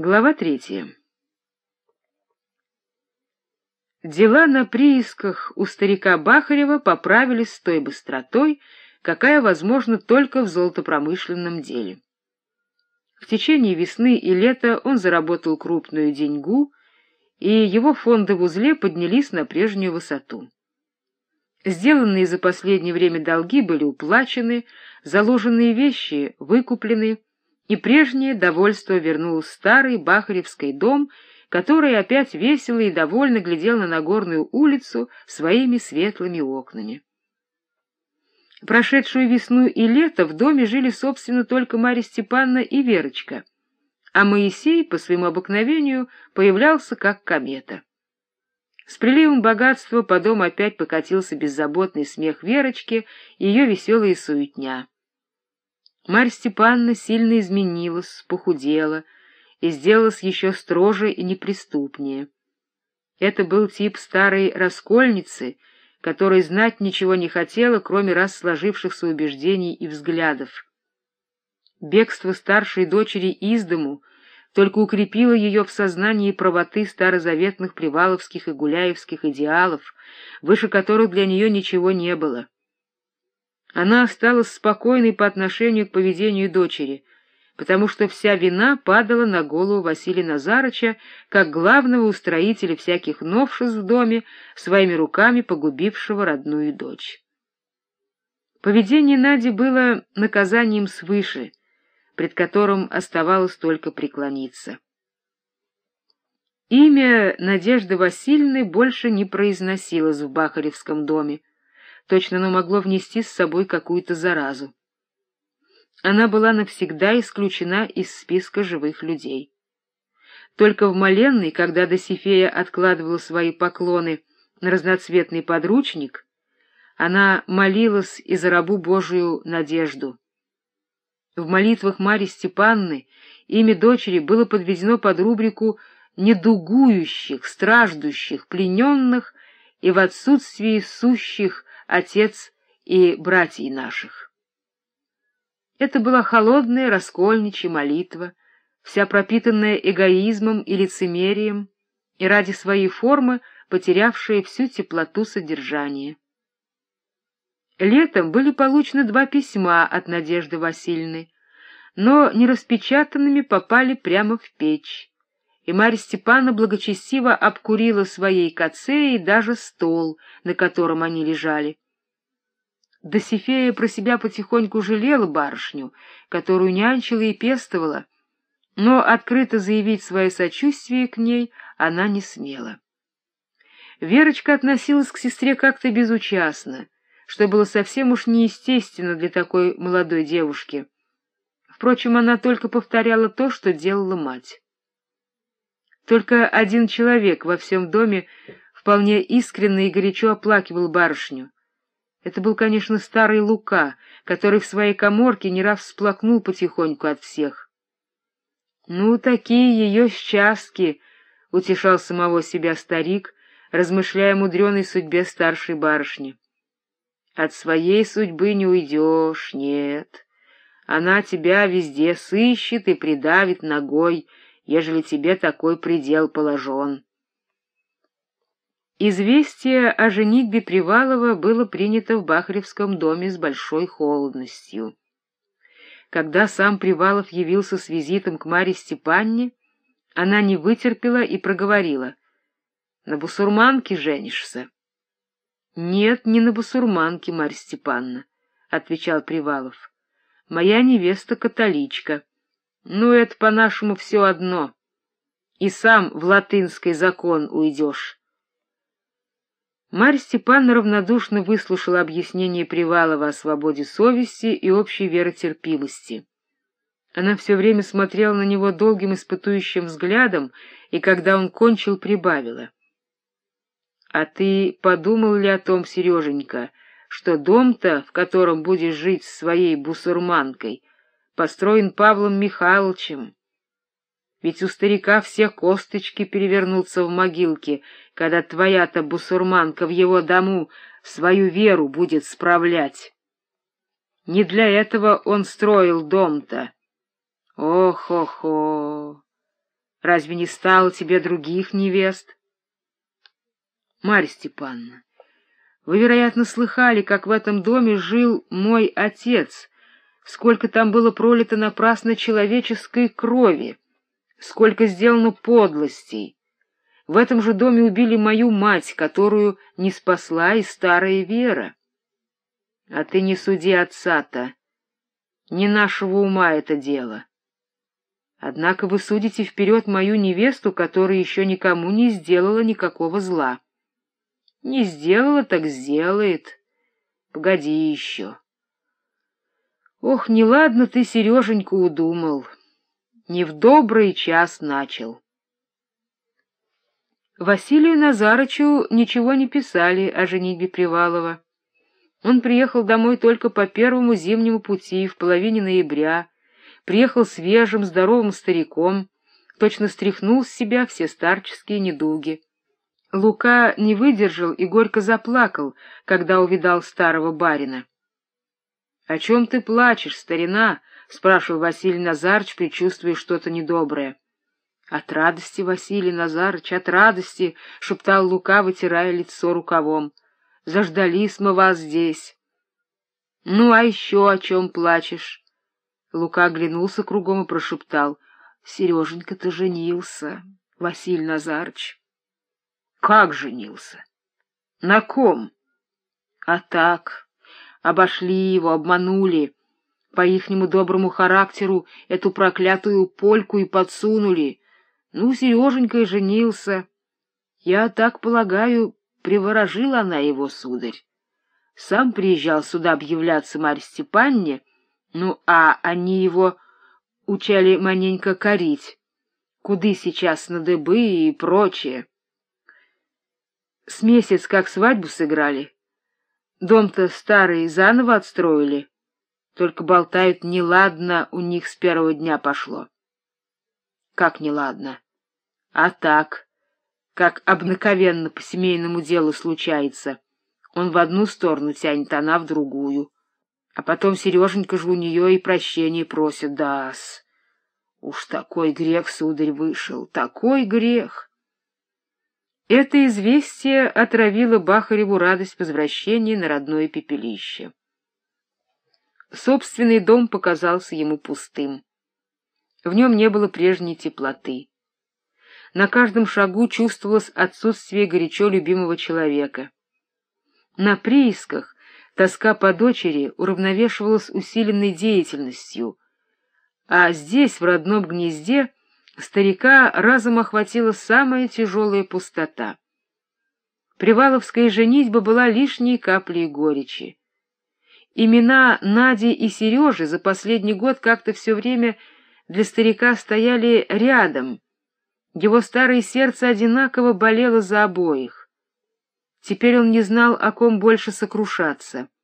Глава третья. Дела на приисках у старика Бахарева поправились с той быстротой, какая возможна только в золотопромышленном деле. В течение весны и лета он заработал крупную деньгу, и его фонды в узле поднялись на прежнюю высоту. Сделанные за последнее время долги были уплачены, заложенные вещи выкуплены, и прежнее довольство вернул старый Бахаревский дом, который опять весело и довольно глядел на Нагорную улицу своими светлыми окнами. Прошедшую весну и лето в доме жили, собственно, только Марья Степановна и Верочка, а Моисей, по своему обыкновению, появлялся как комета. С приливом богатства по дому опять покатился беззаботный смех Верочки и ее веселая суетня. Марья Степановна сильно изменилась, похудела и сделалась еще строже и неприступнее. Это был тип старой раскольницы, которой знать ничего не хотела, кроме раз сложившихся убеждений и взглядов. Бегство старшей дочери из дому только укрепило ее в сознании правоты старозаветных приваловских и гуляевских идеалов, выше которых для нее ничего не было. Она осталась спокойной по отношению к поведению дочери, потому что вся вина падала на голову Василия Назарыча, как главного устроителя всяких новшеств в доме, своими руками погубившего родную дочь. Поведение Нади было наказанием свыше, пред которым оставалось только преклониться. Имя Надежды Васильевны больше не произносилось в Бахаревском доме, Точно оно могло внести с собой какую-то заразу. Она была навсегда исключена из списка живых людей. Только в Маленной, когда Досифея откладывала свои поклоны на разноцветный подручник, она молилась и за рабу Божию надежду. В молитвах Марьи Степанны имя дочери было подведено под рубрику «недугующих, страждущих, плененных и в отсутствии сущих отец и братьей наших. Это была холодная раскольничья молитва, вся пропитанная эгоизмом и лицемерием, и ради своей формы потерявшая всю теплоту содержания. Летом были получены два письма от Надежды Васильевны, но нераспечатанными попали прямо в печь, и Марья Степановна благочестиво обкурила своей кацеей даже стол, на котором они лежали. Досифея про себя потихоньку жалела барышню, которую нянчила и пестовала, но открыто заявить свое сочувствие к ней она не смела. Верочка относилась к сестре как-то безучастно, что было совсем уж неестественно для такой молодой девушки. Впрочем, она только повторяла то, что делала мать. Только один человек во всем доме вполне искренне и горячо оплакивал барышню, это был, конечно, старый Лука, который в своей коморке не раз всплакнул потихоньку от всех. «Ну, такие ее счастки!» — утешал самого себя старик, размышляя о мудреной судьбе старшей барышни. «От своей судьбы не уйдешь, нет. Она тебя везде сыщет и придавит ногой, ежели тебе такой предел положен». Известие о женитьбе Привалова было принято в Бахаревском доме с большой холодностью. Когда сам Привалов явился с визитом к Марье Степанне, она не вытерпела и проговорила. — На бусурманке женишься? — Нет, не на бусурманке, Марья Степанна, — отвечал Привалов. — Моя невеста католичка. Ну, это по-нашему все одно. И сам в латынский закон уйдешь. Марья Степановна равнодушно выслушала объяснение Привалова о свободе совести и общей веротерпимости. Она все время смотрела на него долгим испытующим взглядом, и когда он кончил, прибавила. — А ты подумал ли о том, Сереженька, что дом-то, в котором будешь жить с своей бусурманкой, построен Павлом Михайловичем? Ведь у старика все косточки перевернутся в могилке, когда твоя-то бусурманка в его дому свою веру будет справлять. Не для этого он строил дом-то. Ох-охо! Разве не стало тебе других невест? Марья Степановна, вы, вероятно, слыхали, как в этом доме жил мой отец, сколько там было пролито напрасно человеческой крови, сколько сделано подлостей. В этом же доме убили мою мать, которую не спасла и старая Вера. А ты не суди отца-то, не нашего ума это дело. Однако вы судите вперед мою невесту, которая еще никому не сделала никакого зла. Не сделала, так сделает. Погоди еще. Ох, неладно ты, Сереженька, удумал. Не в добрый час начал. Василию Назарычу ничего не писали о женитьбе Привалова. Он приехал домой только по первому зимнему пути в половине ноября, приехал свежим, здоровым стариком, точно стряхнул с себя все старческие недуги. Лука не выдержал и горько заплакал, когда увидал старого барина. — О чем ты плачешь, старина? — спрашивал Василий Назарыч, предчувствуя что-то недоброе. — От радости, Василий Назарыч, от радости! — шептал Лука, вытирая лицо рукавом. — Заждались мы вас здесь. — Ну, а еще о чем плачешь? Лука оглянулся кругом и прошептал. — Сереженька-то женился, Василий Назарыч. — Как женился? — На ком? — А так, обошли его, обманули. По ихнему доброму характеру эту проклятую польку и подсунули. Ну, Сереженька и женился. Я так полагаю, приворожила она его, сударь. Сам приезжал сюда объявляться Марье Степанне, ну, а они его учали маненько корить, куды сейчас на дыбы и прочее. С месяц как свадьбу сыграли. Дом-то старый заново отстроили. Только болтают, неладно у них с первого дня пошло. Как неладно? А так, как обыкновенно по семейному делу случается. Он в одну сторону тянет, она в другую. А потом Сереженька же у нее и прощение просит, да-с. Уж такой грех, сударь, вышел, такой грех. Это известие отравило Бахареву радость возвращения на родное пепелище. Собственный дом показался ему пустым. В нем не было прежней теплоты. На каждом шагу чувствовалось отсутствие горячо любимого человека. На приисках Тоска по дочери уравновешивалась усиленной деятельностью, а здесь, в родном гнезде, старика разом охватила самая тяжелая пустота. Приваловская женитьба была лишней каплей горечи. Имена Нади и Сережи за последний год как-то все время для старика стояли рядом. Его старое сердце одинаково болело за обоих. Теперь он не знал, о ком больше сокрушаться —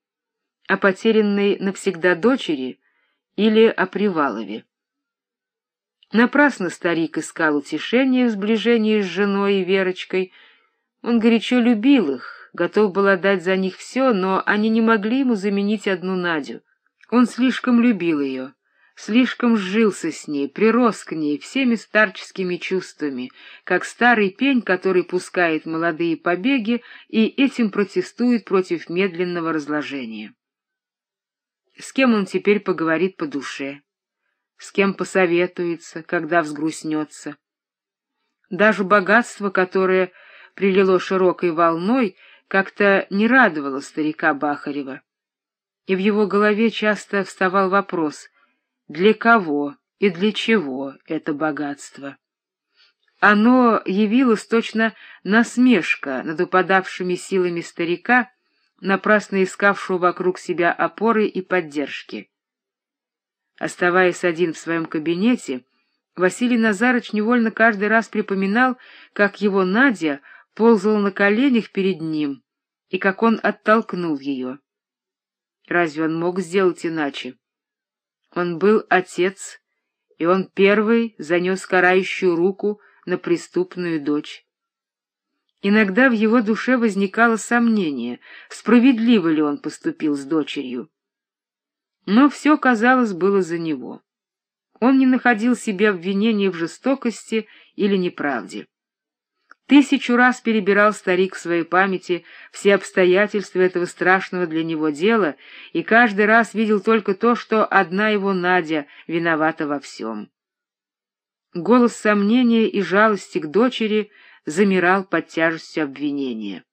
о потерянной навсегда дочери или о Привалове. Напрасно старик искал утешения в сближении с женой и Верочкой. Он горячо любил их, готов был отдать за них все, но они не могли ему заменить одну Надю. Он слишком любил ее слишком сжился с ней, прирос к ней всеми старческими чувствами, как старый пень, который пускает молодые побеги и этим протестует против медленного разложения. С кем он теперь поговорит по душе? С кем посоветуется, когда взгрустнется? Даже богатство, которое прилило широкой волной, как-то не радовало старика Бахарева. И в его голове часто вставал вопрос — для кого и для чего это богатство. Оно явилось точно насмешка над упадавшими силами старика, напрасно искавшего вокруг себя опоры и поддержки. Оставаясь один в своем кабинете, Василий Назарыч невольно каждый раз припоминал, как его Надя ползала на коленях перед ним и как он оттолкнул ее. Разве он мог сделать иначе? Он был отец, и он первый занес карающую руку на преступную дочь. Иногда в его душе возникало сомнение, справедливо ли он поступил с дочерью. Но все, казалось, было за него. Он не находил себе обвинения в жестокости или неправде. Тысячу раз перебирал старик в своей памяти все обстоятельства этого страшного для него дела и каждый раз видел только то, что одна его Надя виновата во всем. Голос сомнения и жалости к дочери замирал под тяжестью обвинения.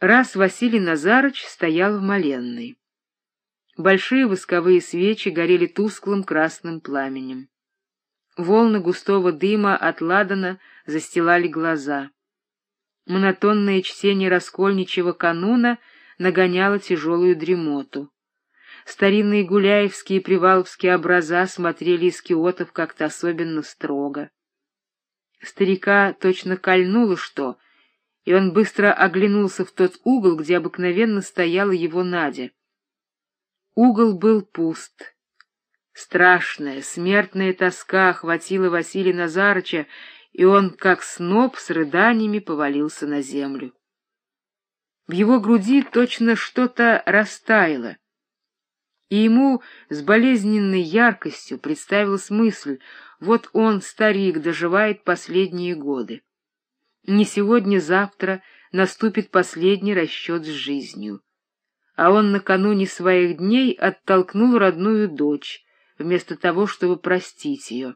Раз Василий Назарыч стоял в моленной. Большие восковые свечи горели тусклым красным пламенем. Волны густого дыма от ладана застилали глаза. Монотонное чтение раскольничьего кануна нагоняло тяжелую дремоту. Старинные гуляевские и приваловские образа смотрели из киотов как-то особенно строго. Старика точно кольнуло что, и он быстро оглянулся в тот угол, где обыкновенно стояла его Надя. Угол был пуст. Страшная, смертная тоска охватила Василия Назарыча, и он, как сноп, с рыданиями повалился на землю. В его груди точно что-то растаяло, и ему с болезненной яркостью представилась мысль, вот он, старик, доживает последние годы. Не сегодня-завтра наступит последний расчет с жизнью. А он накануне своих дней оттолкнул родную дочь, вместо того, чтобы простить ее.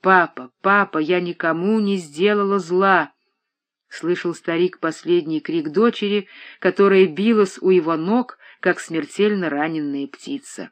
«Папа, папа, я никому не сделала зла!» — слышал старик последний крик дочери, которая билась у его ног, как смертельно раненная птица.